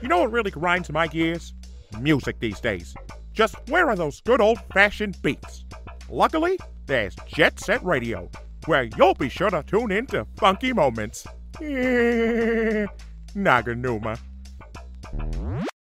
You know what really grinds my gears? Music these days. Just where are those good old fashioned beats? Luckily, there's Jet Set Radio, where you'll be sure to tune in to funky moments. Naganuma.